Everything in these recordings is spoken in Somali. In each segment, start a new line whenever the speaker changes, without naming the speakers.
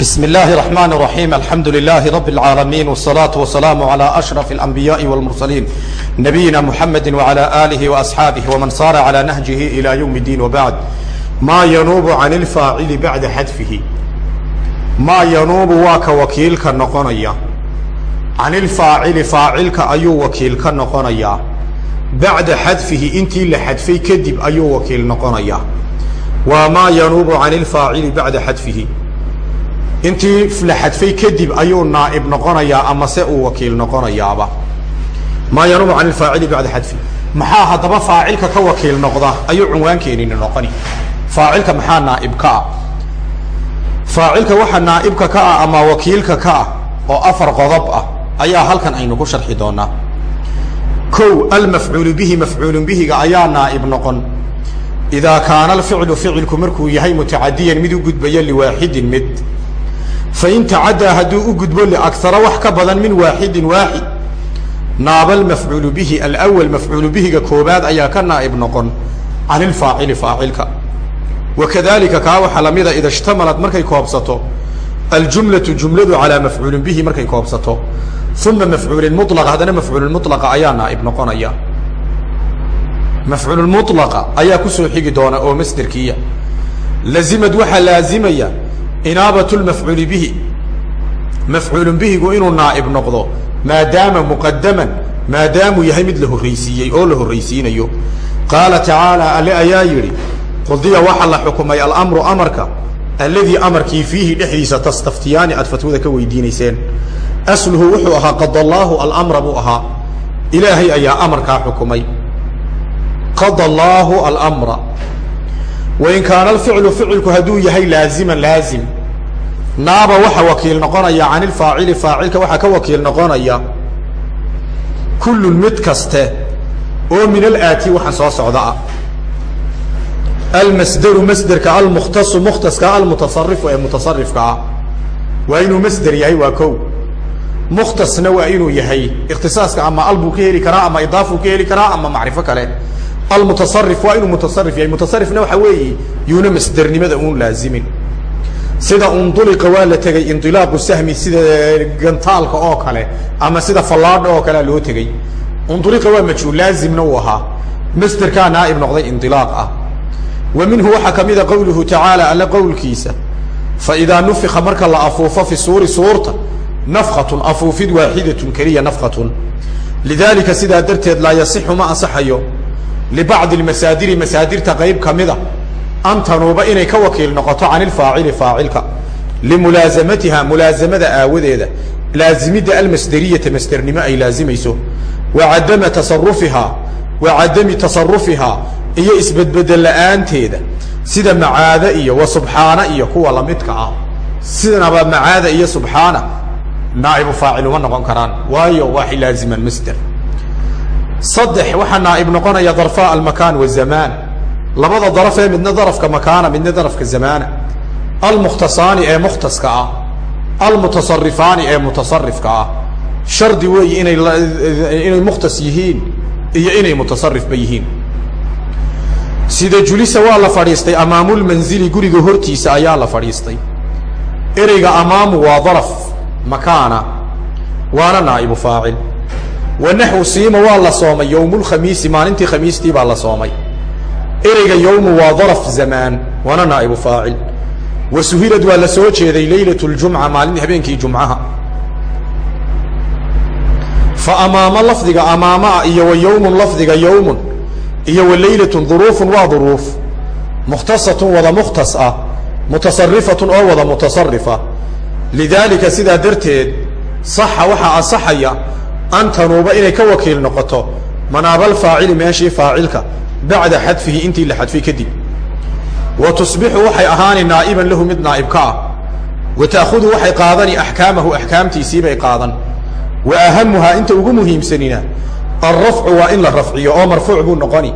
بسم الله الرحمن الرحيم الحمد لله رب العالمين والصلاة والسلام على أشرف الأنبياء والمرسلين نبينا محمد وعلى آله وأصحابه ومن صار على نهجه إلى يوم الدين وبعد ما ينوب عن الفاعل بعد حذفه ما ينوب واك وكيلك نقنيا عن الفاعل فاعلك أيو وكيلك نقنيا بعد حذفه انتي لحذفي كدب أيو وكيل نقنيا وما ينوب عن الفاعل بعد حذفه intii la xadfay kadib ayuu naaib noqonayaa ama uu wakiil noqonayaaba. Maa yanuubu can ilfaacili bacda xadfi. Maxaa haddaba faacilka ka wakiil noqda ayuu cunwaankeenini noqoni. Faacilka maxaa naaib ka ah? Faacilka waxa naaibka ka ah ama wakiilka ka ah oo afar qodob ah ayaa halkan aynu ku sharxi doonaa. Kow almafcuulu bihi mafcuulun bihiga ayaa naaib noqon. Idaa kaana alficlu ficilku markuu yahay mutacadiyan mid u gudbaya liwaaxidin mid fain tacaddaa hadduu u gudbo liagara wax ka badan min waaxidin waaxid naaba almafcuulu bihi alawal mafcuulu bihiga koobaad ayaa ka naa'ib noqon can ilfaacili faacilka wa kaa waxaa lamida ida ishtamalad markay koobsato aljumlatu jumladu calaa mafcuulin bihi markay koobsato uma mafcuulin mulaq haddana mafcuululmulaqa ayaa naa'ib noqonaya mafcuululmulaqa ayaa ku soo xigi doona oo masderkiya lazimad waxaa laazimaya inaabat lmafcuuli bihi mafcuulun bihigu inuu naa'ib noqdo maadaama muqadaman maadaamuu yahay mid la horraysiiyey oo la horraysiinayo. Qaala tacaala alle ayaa yidhi qudiya waxaa la xukumay alamru amarka alladii amarkii fiihi dhexdiisa tastaftiyaani aad fatwada ka weydiinayseen. Asluhu wuxuu ahaa qada allaahu alamra buu ahaa. Ilaahay ayaa amarkaa xukumay. Qada allaahu alamra wain kaana alficlu ficilku hadduu yahay laaziman laazim. Naaba waxa wakiil noqonaya can ilfaacili faacilka waxaa ka wakiil noqonaya. Kullun mid kaste oo min alaati waxaan soo socda ah almasderu masderka almukhtasu mukhtaska almutasarifu ee mutasarifka ah waa inuu masder yahay waa kow. Mukhtasna waa inuu yahay ikhtisaaska ama al buu ka heli karaa ama idaafuu ka heli karaa ama macrifo kale almutasarif waa inuu mutasarif yahay. Mutasarifna waxa weeye yuuna masdernimada uun laazimin. Sida unduliqa waa la tegey indilaaqu sahmi sida gantaalka oo kale ama sida fallaadha oo kalea loo tegey unduliqa waa majhuul laazimna uu ahaa. Masderkaa naa'ib noqday indilaaq ah. Wa minhu waxaa ka mida qowluhu tacaala alle qowlkiisa faidaa nufika marka la afuufo fi suuri suurta nafkatun afuufid waaxidatun keliya nafkatun lidaalika sidaa darteed laa yasixu ma ansaxayo libacdi lmasaadiri masaadirta qayb ka mida an tanuuba inay ka wakiil noqoto can ilfaacili faacilka limulaasamatiha mulaasamada aawadeeda laazimidda almasderiyata masdernimo ay laazimayso wa cadama tasarufihaa wa cadami tasarufihaa iyo isbedbedel la'aanteeda sida macaada iyo wa subxaana iyo kuwa lamidka ah sidanaba macaada iyo subxaana naa'ibu faacil uma noqon karaan waayo waxay saddex waxaa naa'ib noqonaya darfa almakaan wazamaan labada daraf ee midna darafka makaana midna darafka zamaana. Almukhtasaani ee mukhtaska ah. Almutasarifaani ee mutasarifka ah. Shardi weeyi inay inay mukhtas yihiin iyo inay mutasarifba yihiin. Sida julisa waa la fadhiistay amaamulmanzili guriga hortiisa ayaa la fadhiistay. Ereyga amaamu waa daraf makaana waana naa'ibu faacil wanaxwu siima waa la soomay. Yowmulkhamiisi maalintii khamiistii baa la soomay. Ereyga yowmu waa daraf zamaan waana naa'ibu faacil. Wa suhilad waa la soo jeeday leylat ljumca maalin habeenkii jumcaha. Fa amaamo lafdiga amaamaa iyo wa yowmun lafdiga yowmun iyo wa leylatun duruufun waa duruuf. Mukhtasatun wada mukhtas ah mutasarifatun oo wada mutasarifa lidaalika sidaa darteed saxa waxaa ansaxaya an tanuuba inay ka wakiil noqoto manaabalfaacili meeshii faacilka bacda xadfihi intii la xadfay kadib. Wa tusbixu waxay ahaani naa'iban lahu mid naa'ib ka ah. Wa ta'khudu waxay qaadani axkaamahu axkaamtiisiibay qaadan. Wa ahamuhaa inta ugu muhiimsanina alrafcu waa in la rafciyo oo marfuuc buu noqoni.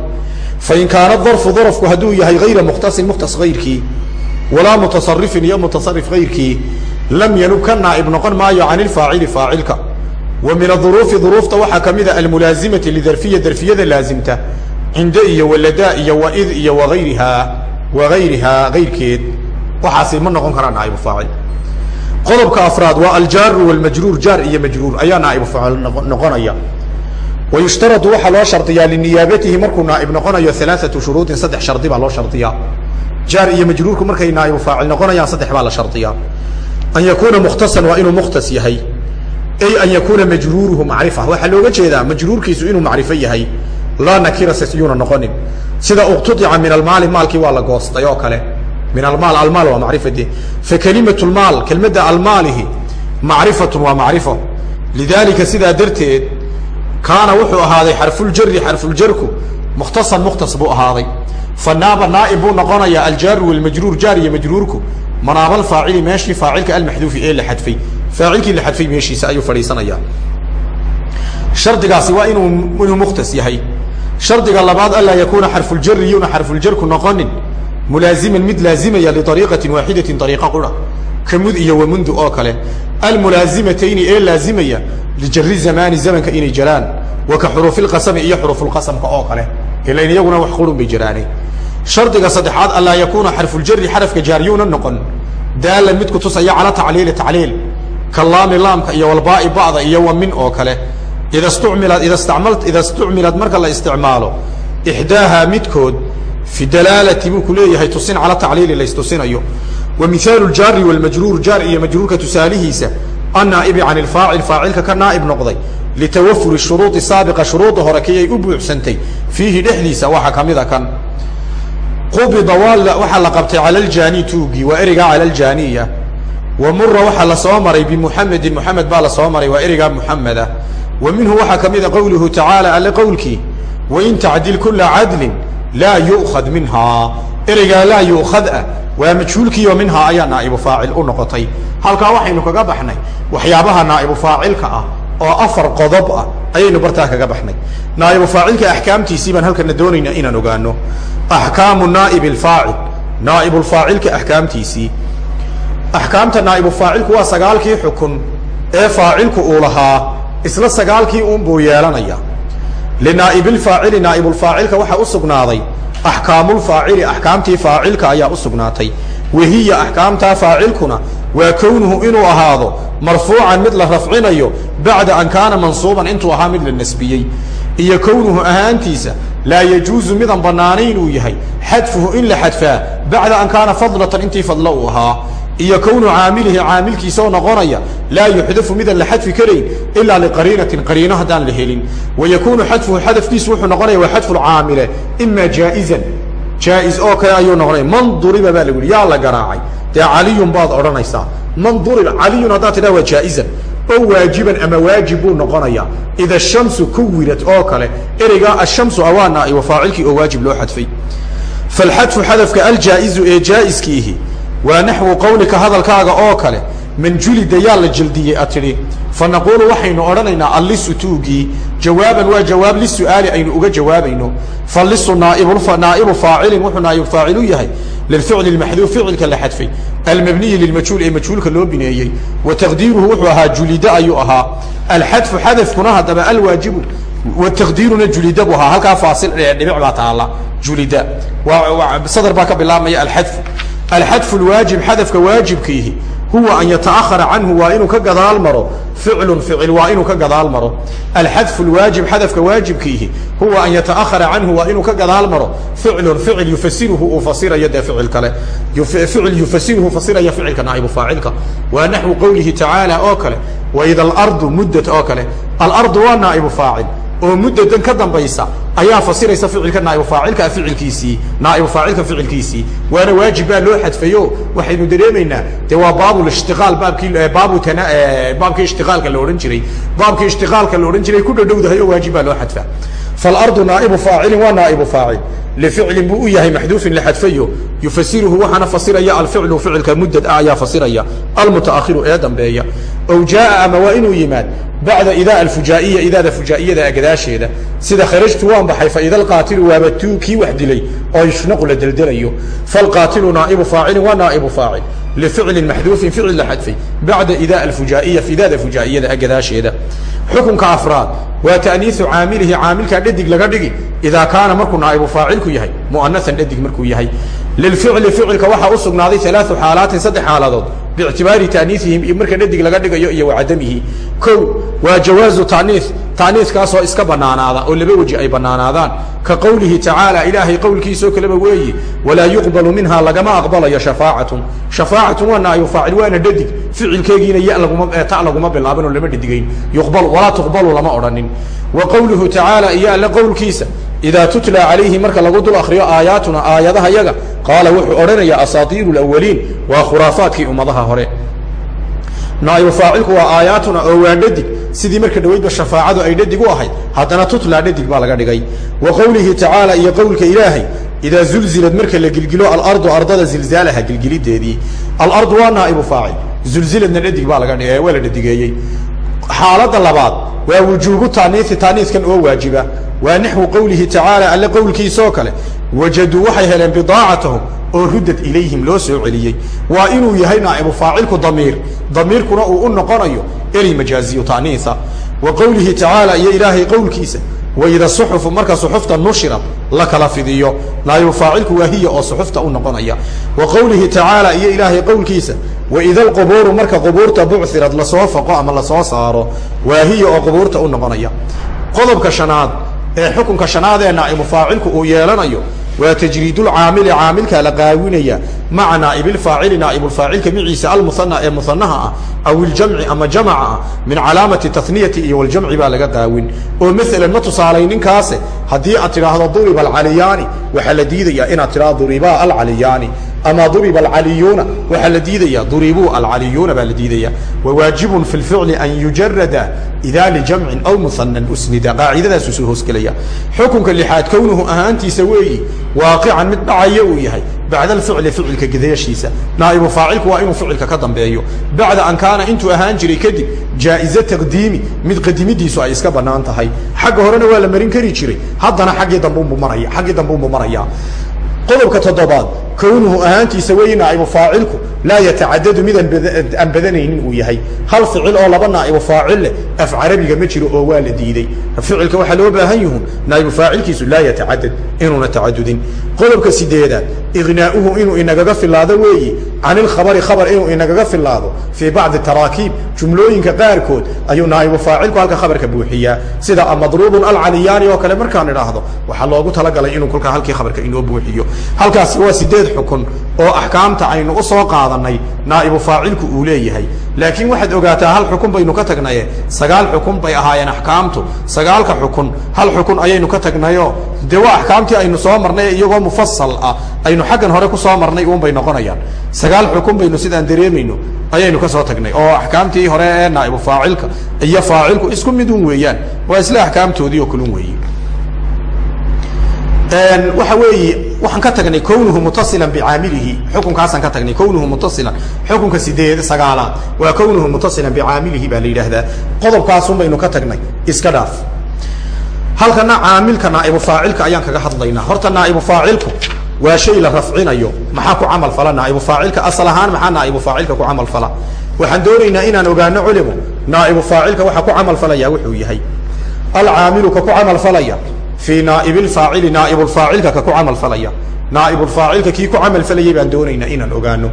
Fain kaana darfu darafku hadduu yahay hayra mukhtasin mukhtas hayrkii walaa mutasarifin iyo mutasarif hayrkii lam yanub ka naa'ib noqon maayo can ilfaacili faacilka wa min aduruufi duruufta waxaa ka mida almulaazimati lidarfiya darfiyada laazimta cinda iyo waladaa iyo waid iyo waayrihaa wagayrihaa ayrkeed waxaasi ma noqon karaan naaibu faacil. Qodobka afraad waa aljaaru walmajruur jaar iyo majruur. Ayaa naaibu faacil noqonaya. Wa yushtaradu waxaa loo shardiyaa liniyaabatihi markuu naaib noqonayo alaaatu shuruudin saddex shardi baa loo shardiyaa jaar iyo majruurku markay naaibu faacil noqonayaan saddex baa la shardiyaa an yakuuna mukhtasan waa inuu mukhtas yahay ay an yakuuna majruuruhu macrifa. Waxaa looga jeedaa majruurkiisu inuu macrifo yahay laa nakira siyuuna noqonin. Sida uqtudica min almaali maalkii waa la goostay oo kale. Min almaal almaal waa macrifade fakelimat lmaal kelmadda almaalihi macrifatun waa macrifo. Lidaalika sidaa darteed kaana wuxuu ahaaday xarfuljari xarfuljarku mukhtasan mukhtas buu ahaaday. Fanaaba naaib buu noqonayaa aljaaru walmajruur jaar iyo majruurku manaaba alfaacili meeshii faacilka almaxduufi ee la xadfay faacilkii la xadfay meeshiisa ayuu fadhiisanayaa shardigaasi waa inuu inuu mukhtas yahay. Shardiga labaad anlaa yakuuna xarfuljari yuna xarfuljarku noqonin. Mulaaziman mid laazimaya liariiqatin waaxidatin ariiqa qura. Kamud iyo wamundu oo kale. Almulaazimatayni ee laazimaya lijari zamaani zamanka inay jaraan. Wa ka xuruufilqasami iyo xuruufulqasamka oo kale. Ilan iyaguna wax qurun bay jaraane shardiga saddexaad anlaa yakuuna xarfuljari xarafka jaariyuuna noqon. Daalan mid kutusaya cala tacliili tacliil kalaami laamka iyo walbaai ba'da iyo wa min oo kale. Ida stucmilad ida istucmilad marka la isticmaalo ixdaahaa midkood fi dalaalati buu ku leeyahay tusin cala tacliili laystusinayo wa mihaalu ljaari walmajruur jaar iyo majruurka tusaalihiisa annaa'ibi can ilfaacil faacilka ka naa'ib noqday litawafuri shuruudi saabiqa shuruudda hore kii ay u buuxsantay. Fiihi dhexdiisa waxaa ka mida kan. Qubida waxaa la qabtay cala aljaani tuugii waa ereygaa cala aljaaniya wa mura waxaa la soo maray bimuxamedin muxamed baa la soo maray waa ereygaa muxameda wa minhu waxaa ka mida qowluhu tacaala alle qowlkii wain tacdil kula cadlin laa yu'khad minhaa ereygaa laa yu'khad ah waa majhuulkiioo minhaa ayaa naa'ibu faacil u noqotay. Halkaa waxaynu kaga baxnay waxyaabaha naa'ibu faacilka ah oo afar qodob ah ayaynu bartaa kaga baxnay. Naa'ibu faacilka axkaamtiisii baan halkana doonaynaa inaan ogaano axkaamu naa'ibi alfaacil naa'ibulfaacilka axkaamtiisii axkaamta naa'ibufaacilku waa sagaalkii xukun ee faacilku uu lahaa isla sagaalkii uunbuu yeelanaya linaa'ibilfaacili naa'ibulfaacilka waxaa u sugnaaday axkaamulfaacili axkaamtii faacilka ayaa u sugnaatay. Wahiya axkaamtaa faacilkuna waa kownuhu inuu ahaado marfuucan mid la rafcinayo bacda an kaana mansuuban intuu ahaa mid la nasbiyey. Iyo kownuhu ahaantiisa laa yajuuzu midaan bannaanayn uu yahay xadfuhu in la xadfaa bacda an kaana fadlatan intii fadlo uu ahaa iyo kownu caamilihi caamilkiisaoo noqonaya laa yuxdafu midaan la xadfi karayn ilaa liqariinatin qariino haddaan la helin. Wa yakuunu xadfuhu xadafkiisu wuxuu noqonaya waa xadfu lcaamile ima jaa'izan. Jaa'iz oo kale ayuu noqonaya man duriba baa lagu yihi yaa la garaacay. Dee caliyun baad odhanaysaa. Man duriba caliyun haddaad tidhaha waa jaa'izan. Oo waajiban ama waajib buu noqonaya. Ida shamsu kuwirat oo kale ereygaa ashamsu awaa naa'ibu faacilkii oo waajib loo xadfay. Falxadfu xadafka aljaa'izu ee jaa'iskiihi waa naxwu qawlika hadalkaaga oo kale man julida yaa la jildiyey a tidhi fa naquulu waxaynu odhanaynaa allisu jawaaban waa jawaab lisu'aali aynu uga jawaabayno fallisu naa'ibu faacilin wuxuu naa'ibu faacilu yahay lilficli lmaxduuf ficilka la xadfay almabniyi lilmajhuul ee majhuulka loo bineeyey wa taqdiiruhu wuxuu ahaa julida ayuu ahaa alxadfu xadafkuna haddaba alwaajibu wa taqdiiruna julida buu ahaa halkaa faasil dhibic baa taalla julida. Sadr baa ka bilaabmaya alxadfu alxadfu lwaajib xadafka waajibkiihi huwa an yataahara canhu waa inuu ka gadaal maro ficlu ficil waa inuu ka gadaal maro alxadfu lwaajib xadafka waajibkiihi huwa an yataahara canhu waa inuu ka gadaal maro ficlu ficil yufasiruhu uu fasirayo dee ficil kale ficil yufasiruhu fasiraya ficilka naa'ibu faacilka waa naxwu qowlihi tacaala oo kale waida alardu muddat oo kale alardu waa naa'ibu faacil oo muddadan ka dambaysa ayaa fasiraysa ficilka naaibu faacilka ficilkiisii naaibu faacilka ficilkiisii. Waana waajib baa loo xadfayo waxaynu dareemaynaa de waa baabulishtiaal baabkii baabu baabkii ishtiqaalka la odhan jiray. Baabkii ishtiqaalka la odhan jiray ku dhadhowdahay waajib baa loo xadfaa falardu naaibu faacilin waa naaibu faacil lificlin buu u yahay la xadfayo yufasiruhu waxaana fasiraya alficlu ficilka muddad ah ayaa fasiraya almutaakhiru ee dambeeya ow jaaa ama waa inuu yimaad bacda idaa alfujaa'iya idaada fujaa'iyada gadaasheeda sida kharajtu waan baxay faida alqaatilu waaba tuu kii wax dilay oo yushnaqu la deldelayo falqaatilu naaibu faacilin waa naaibu faacil lificlin maxduufin ficil la xadfay bacda idaa alfujaa'iya idaada fujaa'iyada gadaasheeda xukunka afraad waa ta'niisu caamilihi caamilkaa dhadig laga dhigi idaa kaana markuu naaibu faacilku yahay mu'anasan dhadig markuu yahay. Lilficli ficilka waxaa u sugnaaday alaau xaalaatin saddex xaaladood. Biictibaari taaniihihim iyo marka dhadig laga dhigayo iyo wacadamihi kow waa jawaazu taaniih taaniiskaasoo iska banaanaada oo laba weji ay banaanaadaan ka qowlihi tacaala ilaahay qowlkiisoo kaleba weeye walaa yuqbalu minha lagama aqbalayo shafaacatun. Shafaacatun waa naayu faacil waana dhadig ficilkeegiina ya laguma ta laguma bilaaban oo lama dhadigayn yuqbalu walaa tuqbalu lama odhanin. Wa qowluhu tacaala iyo alle qowlkiisa idaa tutla calayhi marka lagu dul akriyo aayaatuna aayadaha yaga qaala wuxuu odhanayaa asaatiiru lawaliin waa khuraafaadkii ummadaha hore. Naa'ibu faacilku waa aayaatuna oo waa dhadig. Sidii marka dhaweydba shafaacadu ay dhadig u ahayd haddana tutla dhadig baa laga dhigay. Wa qowlihi tacaala iyo qowlka ilaahay idaa zulzilad marka la gilgilo alardu ardada zilzaalaha gilgilideedii. Alardu waa naa'ibu faacil zulziladna dhadig baa laga dhig waa la dhadigeeyey xaaladda labaad waa wujuubu taaniisi taaniiskan oo waajiba. Waa naxwu qowlihi tacaala alle qowlkiisaoo kale. Wajaduu waxay heleen bidaacatahum oo ruddad ilayhim loo soo celiyey. Waa inuu yahay naa'ibu faacilku damiir. Damiirkuna uu u noqonayo eri majaaziyu taaniisa. Wa qowlihi tacaala iyo ilaahay qowlkiisa waida suxufu marka suxufta nushirad la kala fidiyo. Naa'ibu faacilku waa hiya oo suxufta u noqonaya. Wa qowlihi tacaala iyo ilaahay qowlkiisa waida alqubuuru marka qubuurta bucirad la soo faqo ama la soo saaro waa hiya oo qubuurta u noqonaya. Qodobka shanaad ee xukunka shanaad ee naa'ibu faacilku uu yeelanayo waa tajriidulcaamili caamilkaa la qaawinaya maca naa'ibilfaacili naa'ibulfaacilka miciisa almuhana ee muhanaha ah aw iljamci ama jamaca ah min calaamati taniyati iyo waljamci baa laga qaawin. Oo maalan ma tusaalay ninkaase haddii aad tidhaahdo duriba alcaliyaani waxaa la diidayaa inaad tidhahdo duribaa alcaliyaani ama duriba alcaliyuuna waxaa la diidaya duribuu alcaliyuuna baa la diidaya wawaajibun fi lficli an yujarada ida lijamcin aw muhanan usnida qaacidadaasuu soo hoosgelaya xukunka lixaad kownuhu ahaantiisa weeyi waaqican mid dhacaya uu yahay bacda alficli ficilka gidayashiisa naa'ibu faacilku waa inuu ficilka ka dambeeyo bacda an kaana intuu ahaan jiray kadib jaa'ize taqdiimi mid qadimidiisu ay iska bannaan tahay xagga horena waa la marin kari jiray haddana xaggii dambeunbu maraya xaggii dambeunbu marayaa qodobka toddobaad kownuhu ahaantiisa weeye naa'ibu faacilku laa yatacadadu mid aan badanaynin uu yahay. Hal ficil oo laba naa'ibu faacil leh af carabiga ma jiro oo waa la diiday. Ficilka waxaa loo baahan yuhun naa'ibu faacilkiisu laa yatacadad inuuna tacadudin. Qodobka sideedaad ignaa'uhu inuu inagaga filaado weeyi can ilkhabari khabar inuu inagaga filaado fii bacdi taraakiib jumlooyinka qaarkood ayuu naa'ibu faacilku halka khabarka buuxiyaa. Sida amadruubun alcaliyaani oo kale markaan idhaahdo waxaa loogu talagalay inuu kolkaa halkii khabarka inoo buuxiyo. Halkaasi waa sideed xukun oo axkaamta aynu u soo qaadanay naa'ibu faacilku uu leeyahay. Laakiin waxaad ogaataa hal xukun baynu ka tagnaye? Sagaal xukun bay ahaayeen axkaamtu sagaalka xukun hal xukun ayaynu ka tagnayo? Dee waa axkaamtii aynu soo marnay iyagoo mufasal ah. Aynu xaggan hore ku soo marnay uun bay noqonayaan. Sagaal xukun baynu sidaan dareemayno ayaynu ka soo tagnay. Oo axkaamtii hore ee naa'ibu faacilka iyo faacilku isku mid un weeyaan. Waa isla axkaamtoodii oo kalun weeye waxa weeye waxaan ka tagnay kownuhu mutasilan bicaamilihi. Xukunkaasaan ka tagnay kownuhu mutasilan. Xukunka sideed sagaalaad waa kownuhu mutasilan bicaamilihi baa la yidhaahdaa. Qodobkaasun baynu ka tagnay. Iska dhaaf. Halkana caamilka naa'ibu faacilka ayaan kaga hadlaynaa. Horta naa'ibu faacilku waa shay la rafcinayo. Maxaa ku camal fala? Naa'ibu faacilka asal ahaan maxaa naa'ibu faacilka ku camal fala? Waxaan doonaynaa inaan ogaano culimo naa'ibu faacilka waxaa ku camal falaya wuxuu yahay. Alcaamilu ka ku camal falaya fii naa'ibilfaacili naa'ibulfaacilka ka ku camal falaya naa'ibulfaacilka kii ku camal falayay baan doonaynaa inaan ogaano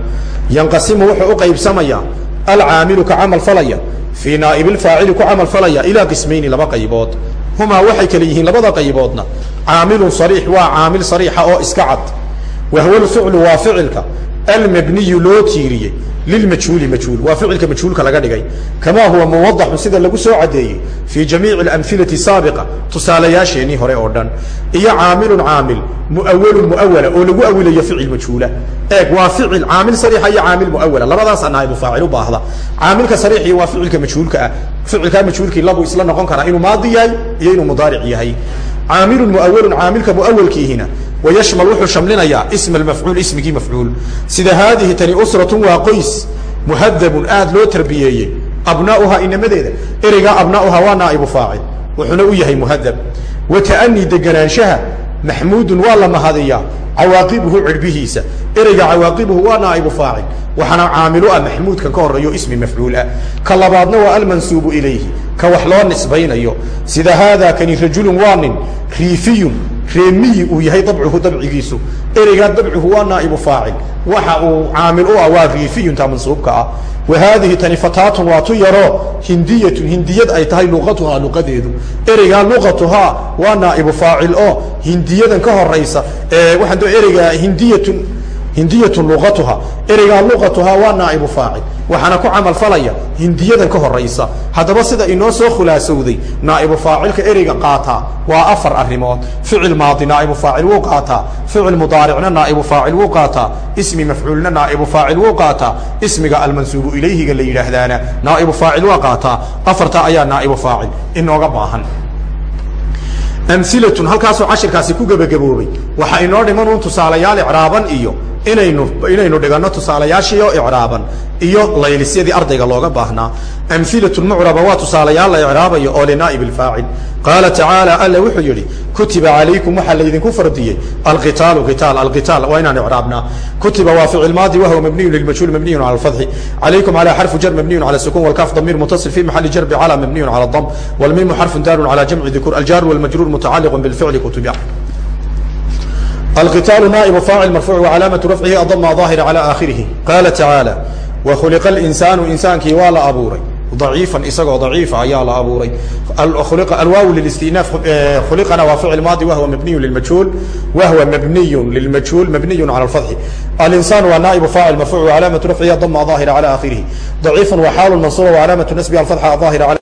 yanqasimu wuxuu u qaybsamayaa alcaamilu ka camal falaya fii naa'ibilfaacili ku camal falaya ilaa qismayni laba qaybood humaa waxay kale yihiin labada qayboodna caamilun sariix waa caamil sariixa oo iska cad wahwa lficlu waa ficilka almabniyu loo tiiriyey lilmajhuuli majhuul waa ficilka majhuulka laga dhigay kamaa huwa muwadaxun sida lagu soo caddeeyey fii jamiici alamhilati saabiqa tusaalayaasheenii hore oo dhan iyo caamilun caamil muawalun muawala oo lagu awilayo ficil majhuula eeg waa ficil caamil sariixa iyo caamil muawala labadaasa naa'ibu faacil u baahda caamilka sariixii waa ficilka majhuulka ah ficilkaa majhuulkii labuu isla noqon karaa inuu maadi yahay iyo inuu mudaaric yahay caamilun muawalun caamilka muawalkiihina wayashmal wuxuu shamlinayaa isma almafcuul ismigii mafcuul sida haadihi tani usratun waa qoys muhadabun aad loo tarbiyeeyey abnaauhaa inamadeeda ereygaa abnaauhaa waa naa'ibu faacil wuxuuna u yahay muhadab wa ta'anii deganaanshaha maxmuudun waa la mahadiyaa cawaaqibuhu cirbihiisa ereyga cawaaqibuhu waa naa'ibu faacil waxaana caamilu ah maxmuudkan ka horeeyo ismi mafcuul ah ka labaadna waa almansuubu ilayhi ka wax loo nisbaynayo sida haadaa kani rajulun waa nin riifiyun reemiyi uu yahay dabcuhu dabcigiisu. Ereygaa dabcuhu waa naa'ibu faacil. Waxa uu caamil u ah waa riifiyunta mansuubka ah. Wa haadihi tani fataatun waa tu yaro hindiyatun hindiyad ay tahay luqatuhaa luqadeedu. Ereygaa luqatuhaa waa naa'ibu faacil oo hindiyadan ka horaysa waxaan do ereygaa hindiyatun hindiyatun luqatuha ereygaa luqatuhaa waa naa'ibu faacil waxaana ku camal falaya hindiyadan ka horaysa. Haddaba sida inoo soo khulaasowday naa'ibu faacilka ereyga qaataa waa afar arrimood. Ficil maadi naa'ibu faacil wuu qaataa. Ficil mudaaricna naa'ibu faacil wuu qaataa. Ismi mafcuulna naa'ibu faacil wuu qaataa. Ismiga almansuubu ilayhiga la yidhaahdaana naa'ibu faacil waa qaataa. Afartaa ayaa naa'ibu faacil inooga baahan. Amhilatun halkaasoo cashirkaasi ku gebagaboobay waxaa inoo dhiman un tusaalayaal icraaban iyo inaynu inaynu dhiganno tusaalayaashiio icraaban iyo laylisyadii ardayga looga baahnaa. Amhilatun mucraba waa tusaalayaal la icraabayo oo linaa'ib alfaacil qaala tacaala alla wuxuu yidhi kutiba calaykum waxaa laydinku fardiyey alqitaalu qitaal alqitaal waa inaan icraabnaa. Kutiba waa ficil maadi wahwa mabniyun lilmajhuul mabniyun cala alfatxi calaykum calaa xarfu jar mabniyun cala sukun walkaaf damiir mutasil fi maxali jarbi cala mabniyun cala dam walmiimu xarfun daarun cala jamci dukur aljaar walmajruur mutacaliq bilficli kutubic القتال نائب فاعل مرفوع وعلامة رفعه الضم ظاهر على آخره قال تعالى وخلق الإنسان إنسaankii waa la abuuray ضaعيiفا isagoo ضaعيifa ayaa la abuuray الواaو للاستئناف خلقna waa فعل ماضي وهو مبني للمجهول وهو مبني للمجهول مبني على الفتح الإنسان waa نائب فاعل مرفوع وعلامة رفعه الضم ظاهر على آخره ضaعيiفا وحاaل منصوبة وعلامة نسبها الفتحة ظاهر على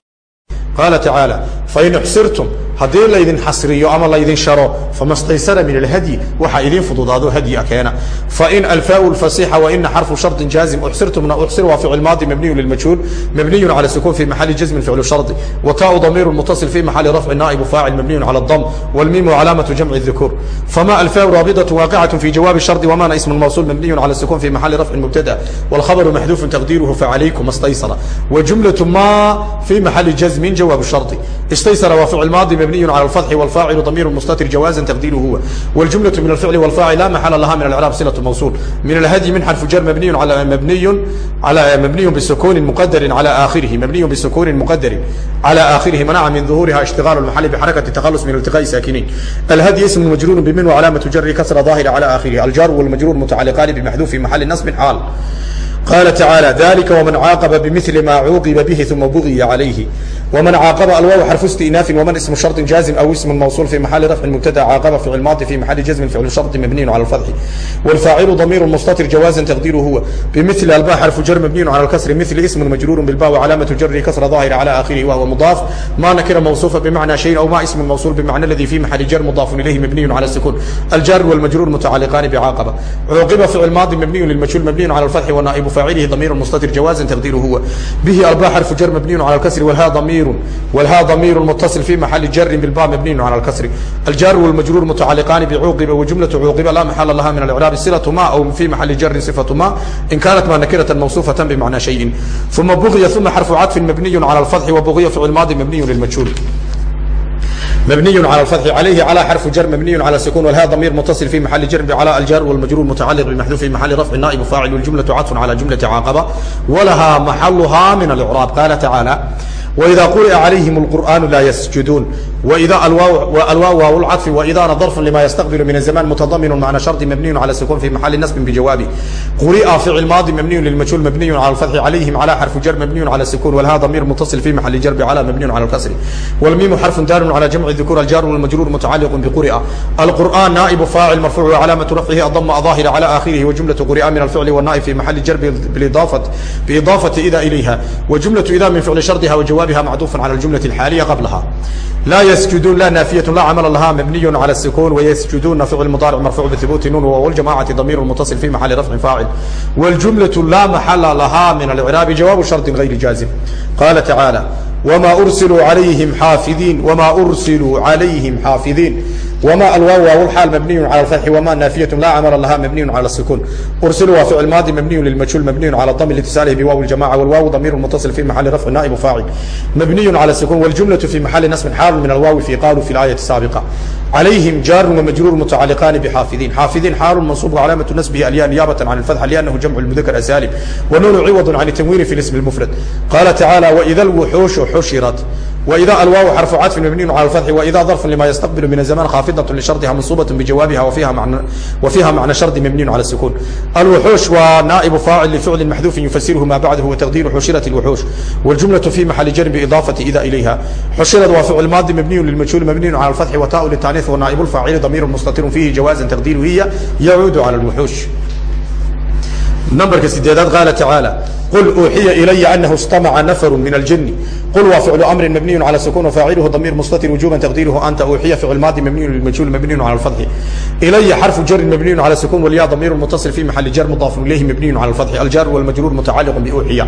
قال تعالى فإن احsرتم haddii laydin xasriyo ama laydin sharo fama staysara min alhadyi waxaa idin fududaado hadya keena fain alfaau fasixa waina xarfu sharطi jaazim uxsirtumna uxsir waa ficil maadi mabniyu lilmajhuul mabniyu cala sukun fi maxali jazmin ficlu sharطi wataau damiiru mutaصil fi maxali rafci naa'ibu faacil mabniyu cala اdam wاlmiimu calaamatu jamci الذukuur fama alfaau raabidaة waaqicaة fi jawaabi sharطi wamana ism mawsul mabniyu cala sukun fi maxali rafci mubtada wاlkhabru maxduufu taqdiiruhu facalaykum staysara wajumlaة ma fi maxali jazmin jawaabu sharطi istaysara waa ficil maadi مبني على الفتح والفاعل ضمير مستتر جوازا تقديره هو والجملة من الفعل والفاعل لا محل لها من الإعراب صلة موصول من الهدي من حرف جر مبني على مبني على مبني بسكون مقدر على آخره مبني بسكون مقدر على آخره منع من ظهورها اشتغال المحل بحركة التخلص من التقاء ساكنين الهدي اسم مجرور بمن وعلامة جر كسر ظاهر على آخره الجار والمجرور متعلقان بمحذوف في qaala tacaala dalika waman caaqaba bimili maa cuuqiba bihi uma bugiya calayhi wman caaqaba alwaaw xarfu istinaafin wman ismu shari jaazim aw ismu mawsul fi maxali rafci mubtada caaqaba ficil maadi fi maxali jazmin ficlu shari mabniyu cala alfatxi walfaacilu damiiru mustatir jawaazan taqdiru huwa bimili alba xarfu jar mabniyun cala alkasri mili ismun majruurun bilba wacalaamatu jarri kasra daahira cala aakhirihi wahwa mudaaf ma nakira mawsuufa bimacna shayin aw ma ismu mawsuul bimacna aladi fi maxali jar mudaafun ilayhi mabniyun cala sukuun aljaaru walmajruur mutacaliqaani bicaaqaba cuuqiba ficil maadi mabniyun lilmajhuul mabniyun cala alfatxi wanaa'ibu على الفتح ونائب فاعله ضمير مستتر جوازا تقديره هو به الباء حرف جر مبني على الكسر والها ضمير والها ضمير متصل في محل جر بالباء مبني على الكسر الجار والمجرور متعلقان بعوقب وجملة عوقب لا محل لها من الإعراب صلة ما أو في محل جر صفة ما إن كانت ما نكرة موصوفة بمعنى شيء ثم بغي ثم حرف عطف مبني على الفتح وبغي فعل ماضي مبني للمجهول مبني على الفتح عليه على حرف جر مبني على سكون والها ضمير متصل في محل جر على الجار والمجرور متعلق بمحذوف في محل رفع نائب فاعل والجملة عطف على جملة عاقبة ولها محلها من الإعراب قال تعالى وإذا قرئ عليهم القرآن لا يسجدون d alwaaw waawcadfi waidana darfu lima yastaqbilu min azaman mutadamin macna shardi mabniyu cala sukun fi maxali nasbin bijawaabi quria ficil maadi mabniyu lilmajhuul mabniyu cala lfatxi calayhim cala xarfu jar mabniyu cala sukun walha damiir muttasil fi maxali jarbi cala mabniyu cala lkasri walmiimu xarfun daarun cala jamci dukur aljar walmajruur mutacaliqu biquria alqur'an naaibu faacil marfuucu calaamatu rafcihi adama adaahira cala aakhirihi wajumlatu quria min alficli wanaa'ib fi maxali jarbi biidaafati ida ilayha wajumlatu ida min ficli shardiha wajawaabiha macduufan cala aljumlati alxaaliya qablaha الجملة الحالية قبلها لا يسجدون لا نافية لا عمل لها مبني على السكون ويسجدون فعل مضارع مرفوع بثبوت نون والجماعة ضمير متصل في محل رفع فاعل والجملة لا محل لها من الإعراب جواب شرط غير جازم قال تعالى وما أرسلوا عليهم حافظين وما أرسلوا عليهم حافظين وما الواو واو الحال مبني على الفتح وما نافية لا عمل لها مبني على السكون أرسلوا فعل ماضي مبني للمجهول مبني على الضم لاتصاله بواو الجماعة والواو ضمير متصل في محل رفع نائب فاعل مبني على السكون والجملة في محل نصب حال من الواو في قالوا في الآية السابقة عليهم جار ومجرور متعلقان بحافظين حافظين حال منصوب علامة نسبه الياء نيابة عن الفتح لأنه جمع المذكر السالم والنون عوض عن التنوين في الاسم المفرد wida alwaaw xarfu cadfin mabniyu cala lfatxi waida darfu lima yastaqbilu min azaman khaafidatun lishardiha mansuubatun bijawaabiha wa fiiha macna shardi mabniyun cala sukuun alwuxuush waa naaibu faacil lificlin maxduufin yufasiruhu maa bacdahu wataqdiiru xushirat lwuxuush waljumlatu fi maxali jarin biidaafati ida ilayha xushirad waa ficil maadi mabniyun lilmajhuuli mabniyun cala lfatxi watau litaaniif wanaaibulfaacili damiirun mustatirun fiihi jawaasan taqdiiru hiya yacuudu cala lwuxuush تقديره هي يعود على الوحوش نمبرka sideedaad qaala tacaalى qul uuxiya ilaya anahu اstamaca nafru min aljini qul waa ficlu amri mabniyu calى sukun wafaaciluhu damiir mustatir wujuba taqdiiruhu anta uuxiya ficl maadi mabniyu lilmajhuul mabniyu calى اlfatxi ilaya xarfu jarin mabniyu calى sukun walya damiir mutaصil fi maxali jar mudaafun ilayhi mabniyu calى اlfatxi aljar wاlmajruur mutacaliq biuuxiya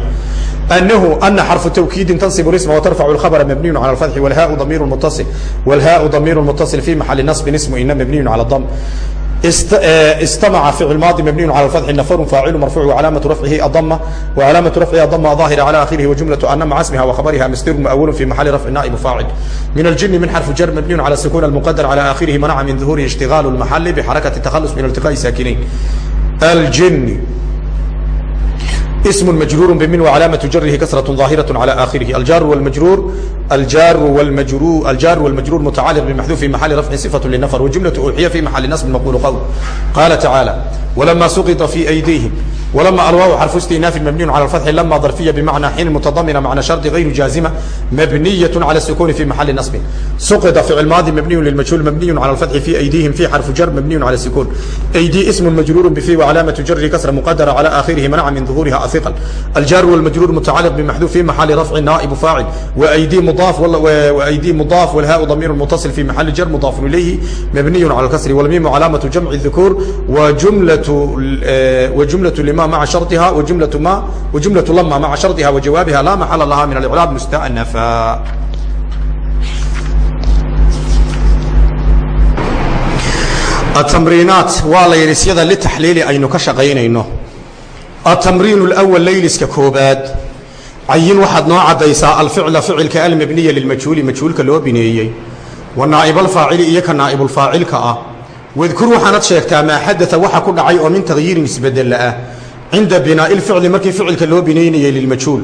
أنه أن حرف توكيد تنصب الاسم وترفع الخبر مبني على الفتح والهاء ضمير متصل والهاء ضمير متصل في محل نصب اسم إن مبني على الضم استمع فعل ماضي مبني على الفتح نفر فاعل مرفوع وعلامة رفعه الضمة وعلامة رفعه الضمة ظاهرة على آخره وجملة أن مع اسمها وخبرها مستر مؤول في محل رفع نائب فاعل من الجن من حرف جر مبني على السكون المقدر على آخره منع من ظهوره اشتغال المحل بحركة التخلص من التقاء ساكنين الجن اسم مجرور بمن وعلامة جره كسرة ظاهرة على آخره الجار والمجرور الجار والمجرور الجار والمجرور متعلق بمحذوف في محل رفع صفة للنفر وجملة أوحية في محل نصب مقول قول قال تعالى ولما سقط في أيديهم ولما الواو حرف استئناف مبني على الفتح لما ظرفية بمعنى حين متضمنة معنى شرط غير جازمة مبنية على السكون في محل نصب سقط فعل ماضي مبني للمجهول مبني على الفتح في أيديهم في حرف جر مبني على السكون أيدي اسم مجرور بفي وعلامة جر كسر مقدرة على آخره منع من ظهورها أثقل الجار والمجرور متعلق بمحذوف في محل رفع نائب فاعل وأيدي مضاف وأيدي مضاف والهاء ضمير متصل في محل جر مضاف إليه مبني على الكسر والميم علامة جمع الذكور وجملة وجملة لما ma maa hariha ajumla lama maa hariha wajawaabiha laa maala laha min acraab mustanafa atamriinaat waa la yidhi syada litaxliili aynu ka shaqaynayno. Atamriin اlأwal layliska koobaad. Cayin waxaad noo caddaysaa alficla ficilka almabniya lilmajhuuli majhuulka loo bineeyey. Wa naa'ibaalfaacili iyo ka naa'ibulfaacilka ah. Wadkur waxaanad sheegtaa maa xadaa waxa ku dhacay oo min takhyiirin isbedella ah cinda binaa'i lficli markii ficilka loo binaynayey lilmajhuul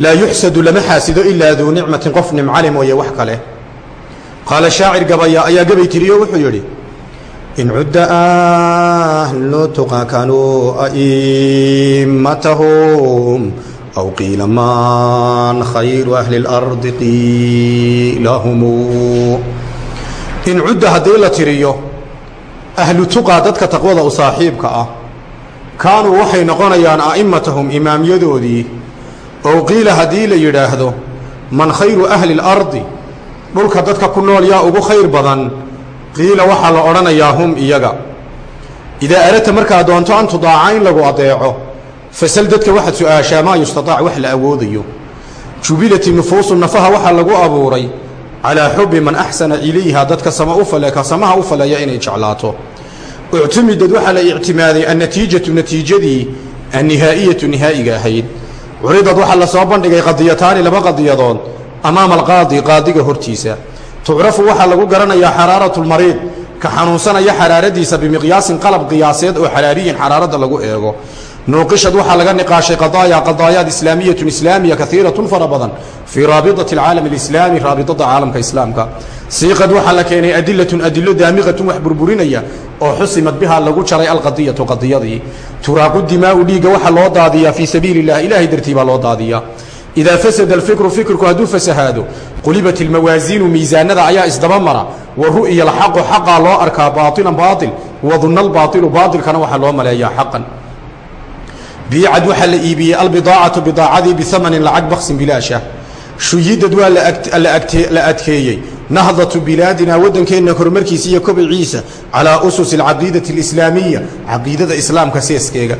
laa yuxsadu lama xaasido ilaa duu nicmatin qof nimcale mooye wax kale qaala shaacir gabaya ayaa gabay tiriyo wuxuu yidhi in cudda ahlu tuqa kanuu a'immatahum aw qiila man khayru ahli اlardi qiilahumu in cudda haddii la tiriyo ahlu tuqaa dadka taqwada u saaxiibka ah kaanuu waxay noqonayaan a'immatahum imaamyadoodii ow qiila haddii la yidhaahdo man khayru ahli اlardi dhulka dadka ku nool yaa ugu khayr badan qiila waxaa la odhanayaa hum iyaga. Idaa aradta markaa doonto an tudaaca in lagu adeeco fasal dadka waxaad su'aashaa maa yustataac wax la awoodayo. Jubilati nufuusu nafaha waxaa lagu abuuray calaa xubbi man axsana ilayha dadka sama u fale samaha u faleeya inay jeclaato uctumidad waxaa la ictimaaday annatiijatu natiijadii annihaa'iyatu nihaa'iga ahayd curidad waxaa la soo bandhigay qadiyataani laba qadiyadood amaama alqaadi qaadiga hortiisa tucrafu waxaa lagu garanayaa xaraaratu lmariid ka xanuunsanaya xaraaradiisa bimiqyaasin qalab qiyaaseed oo xaraariyin xaraaradda lagu eego nuuqishad waxaa laga niqaashay qadaaya qadaayaad islaamiyatun islaamiya kaiiratun fara badan fii raabidati alcaalam alislaami raabidada caalamka islaamka. Siiqad waxaa la keenay adilatun adilo daamiqatun wax burburinaya oo xusimad bihaa lagu jaray alqadiyatu qadiyadii. Turaaqu dimaau dhiigga waxaa loo daadiyaa fii sabiili illah ilahay dartii baa loo daadiyaa. Idaa fasada alfikru fikirku hadduu fasahaado qulibat ilmawaasiinu miisaanada ayaa isdaba mara wa ru'ya alxaqu xaqaa loo arkaa baailan baail wadunna albaailu baailkana waxaa loo maleeyaa xaqan biicad waxaa la iibiyey albidaacatu bidaacadii biamanin lacag baksin bilaasha. Shuyidad waa la adkeeyey. Nahdatu bilaadina waddankeenna horumarkiisa iyo kobiciisa calaa usus alcaqiidati alislaamiya caqiidada islaamka seeskeega.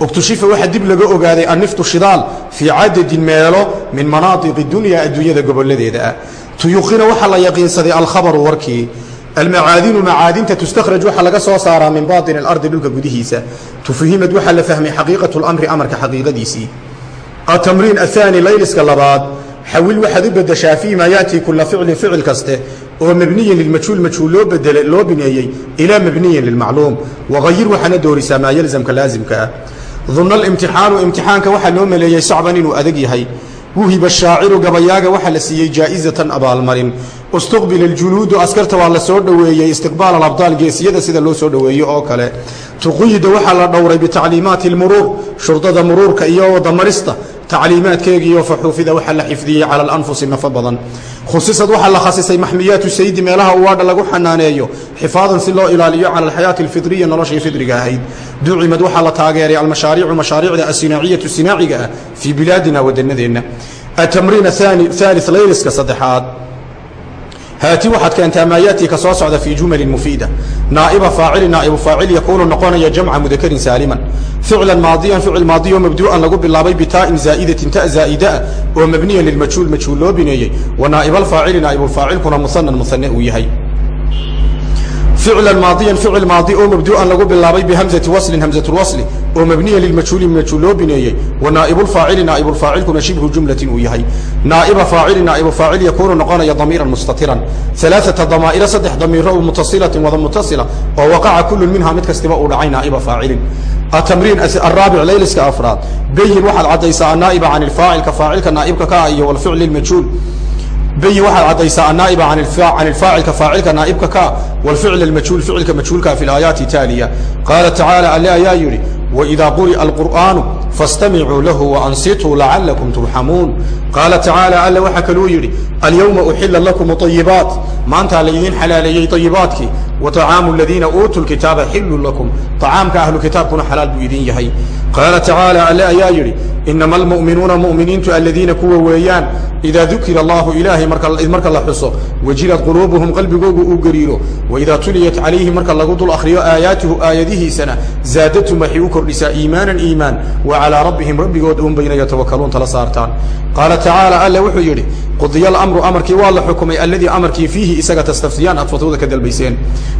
Uktushifa waxaa dib laga ogaaday anniftu shidaal fii cadadin meelo min manaatiqi dunya adduunyada gobolladeeda. Ah tuyuqina waxaa la yaqiinsaday alkhabaru warkii almacaadinu macaadinta tustakhraj waxaa laga soo saaraa min baaطin اlardi dhulka gudihiisa tufhimad waxaa la fahmay xaqiiqaة اlamri amarka xaqiiqadiisii atamriin ahaani layliska labaad xawil waxaad u bedeshaa fii maa yaأtii kula ficlin ficil kaste oo mabniyin lilmajhuul majhuul loo bedele loo bineeyey ilaa mabniyin lilmacluum wagayir waxaana doorisaa maa yalzamka laasimka ah duna alimtixaanu imtixaanka waxaa loo maleeyey sacban inuu adag yahay wuhiba shaaciru gabayaaga waxaa la siiyey jaa'izatan abaalmarin. Istuqbila aljuluudu askarta waa la soo dhoweeyey istiqbaal alabdaal geesiyada sida loo soo dhoweeyo oo kale. Tuquyida waxaa la dhowray bitacliimaati lmuruur shurdada muruurka iyo wadamarista tacliimaadkeegiiyo faxuufida waxaa la xifdiyey cala alanfusi nafo badan. Khusisad waxaa la khasisay maxmiyaatu saydi meelaha uwaadha lagu xanaaneeyo xifaadan si loo ilaaliyo cala alxayaati alfidriya noloshii fidriga ahayd. Ducimad waxaa la taageeray almashaariicu mashaariicda asinaaciyatu sinaaciga ah fii bilaadina wadanadeenna atamriin aali layliska saddexaad haati waxaad keentaa maa yatii ka soo socda fii jumalin mufiida. Naaiba faacili naaibu faacil yakuunu noqonaya jamca mudakarin saaliman. Ficlan maadiyan ficil maadiyo mabduu'an lagu bilaabay bitaa'in zaa'idatin ta zaa'idaa oo mabniyan lilmajhuul majhuul loo bineeyey. Wa naa'ibaalfaacili naa'ibulfaacilkuna musanan musane uu yahay ficlan maadiyan ficil maadi oo mabduu'an lagu bilaabay bihamzati waslin hamzatulwasli oo mabniya lilmajhuuli majhuul loo bineeyey wa naa'ibulfaacili naa'ibulfaacilkuna shibhu jumlatin uu yahay naa'iba faacili naa'ibu faacil yakuunu noqonaya damiiran mustatiran alaaata damaa'ira saddex damiiro oo mutasilatin wada mutasila oo waqaca kullun minha mid kastiba uu dhacay naa'iba faacilin atamriin araabic layliska afraad bayin waxaad caddaysaa annaa'iba can ilfaacilka faacilka naa'ibka ka ah iyo walficli lmajhuul bayin waxaad caddaysaa annaa'iba can ilfaacilka faacilka naa'ibka ka walficl almajhuul ficilka majhuulka fi laayaati taaliya qaala tacaala alle ayaa yidhi wإida quri'a alqur'aanu faاstamicuu lahu waansituu lacalakum turxamuun qaala tacaala alle waxaa kaluu yidhi alyowma uxila lakum ayibaat maantaa laydiin xalaaleeyey ayibaadkii wa طacaamu aladiina uutuu lkitaaba xillu lakum طacaamka ahlu kitaabkuna xalaal buu idin yahay qaala tacaala alle ayaa yidhi inama almu'minuuna mu'miniintu aladiina kuwa weeyaan idaa dukira allahu ilaahay marka la xuso wajilad quluubuhum qalbigoogu uu gariiro waidaa tuliyat calayhi marka lagu dul akhriyo aayaatuhu aayadihiisana zaadatum waxay u kordhisaa iimaanan iimaan wa calaa rabbihim rabbigood uun bayna yatawakaluun tala saartaan qaala tacaala alle wuxuu yidhi qudiya alamru amarkii waa la xukumay alladii amarkii fiihi isaga tastaftiyaan aad fatwada ka dalbayseen.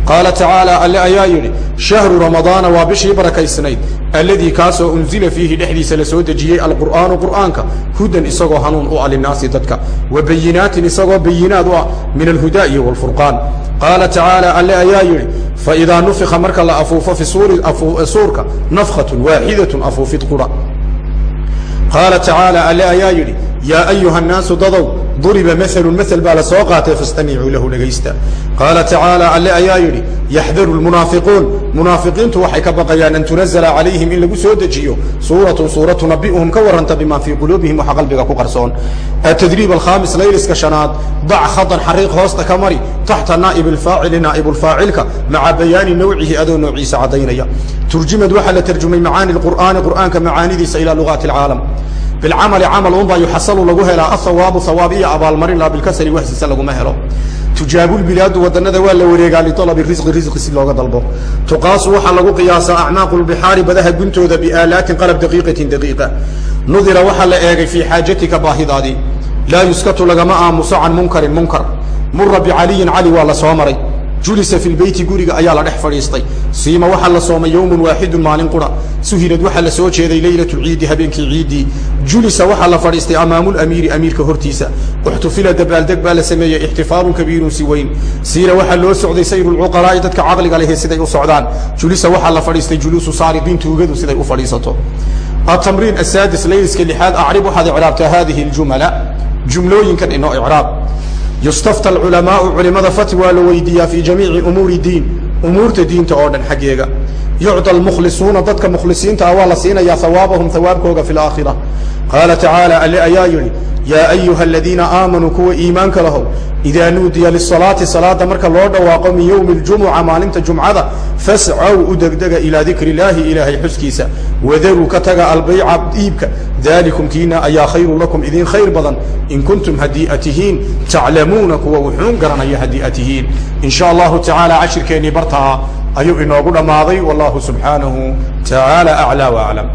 Qaala tacaala alle ayaa yidhi shahru ramadaana waa bishii barakaysnayd alladii kaasoo unzila fiihi dhexdiisa la soo dejiyey alqur'aanu qur'aanka hudan isagoo hanuun u ah linaasi dadka wa bayinaatin isagoo bayinaad u ah min alhudaa iyo walfurqaan qaala tacaala alle ayaa yidhi faidaa nufika marka la afuufo fi suurka nafkhatun waaxidatun afuufid qura. Qaala tacaala alle ayaa yidhi yaa ayuha nnaasu dadow duriba maelun mael baa la soo qaatay fastamicuu lahu dhegaysta. Qaala tacaala alle ayaa yidhi yaxdaru lmunaafiquun munaafiqiintu waxay ka baqayaan an tunazala calayhim in lagu soo dejiyo suuratun suura tunabi'uhum ka warranta bima fii quluubihim waxa qalbiga ku qarsoon. Atadriib alkhaamis layliska shanaad dac khadan xariiq hoosta ka mari taxta naa'ib alfaacili naa'ibulfaacilka maca bayaani nawcihi adoo noociisa caddaynaya. Turjimad waxaa la terjumay macaani lqur'aani qur'aanka macaanidiisa ilaa lugaati alcaalam bilcamali camal unbaa yuxasalu lagu helaa ahawaabu hawaab iyo abaalmarin laa bilkasri waxsisa laguma helo tujaabulbilaadu wadanada waa la wareegaa lialabi risqi risqi si looga dalbo tuqaasu waxaa lagu qiyaasaa acmaaqu lbixaari badaha guntooda biaalaatin qalab daqiiqatin daqiiqa nudira waxaa la eegay fii xaajatika baahidaadii laa yuskatu lagama aamuso can munkarin munkar mura bicaliyin cali waa la soo maray julisa fi lbeyti guriga ayaa la dhex fadhiistay. Siima waxaa la soomay yowmun waaxidun maalin qura. Suhilad waxaa la soo jeeday leylat lciidi habeenkii ciiddii julisa waxaa la fadhiistay amaamulamiiri amiirka hortiisa. Uxtufila dabaaldeg baa la sameeyey ixtifaalun kabiirun si weyn. Siira waxaa loo socday sayru lcuqalaa'i dadka caqliga lehe siday u socdaan. Julisa waxaa la fadhiistay juluusu saaridiin tuugadu siday u fadhiisato. Atamriin asaadis layliska lixaad acrib waxaad icraabtaa hadihi ljumala jumlooyinkan inoo icraab yustafta alculamaau culimada fatwaa la weydiiyaa fii jamiici umuuri diin umuurta diinta oo dhan xaggeega yucda almukhlisuuna dadka mukhlisiinta ah waa la siinayaa hawaabahum hawaabkooga fi laakhira qaala tacaala alle ayaa yidhi yaa ayuha aladiina aamanuu kuwa iimaanka lahow idaa nuudiya lisalaati salaada marka loo dhawaaqo min yowmi ljumuca maalinta jumcada fascow u degdega ilaa dikri illaahi ilaahay xuskiisa wadaruu ka taga albayca iibka dalikum kiina ayaa khayru lakum idin khayr badan in kuntum haddii a tihiin taclamuuna kuwa wuxuun garanaya haddii a tihiin in sha allahu tacaala cashirkeennii bartaa ayuu inoogu dhammaaday. Wallahu subxaanahu tacaala aclaa waaclam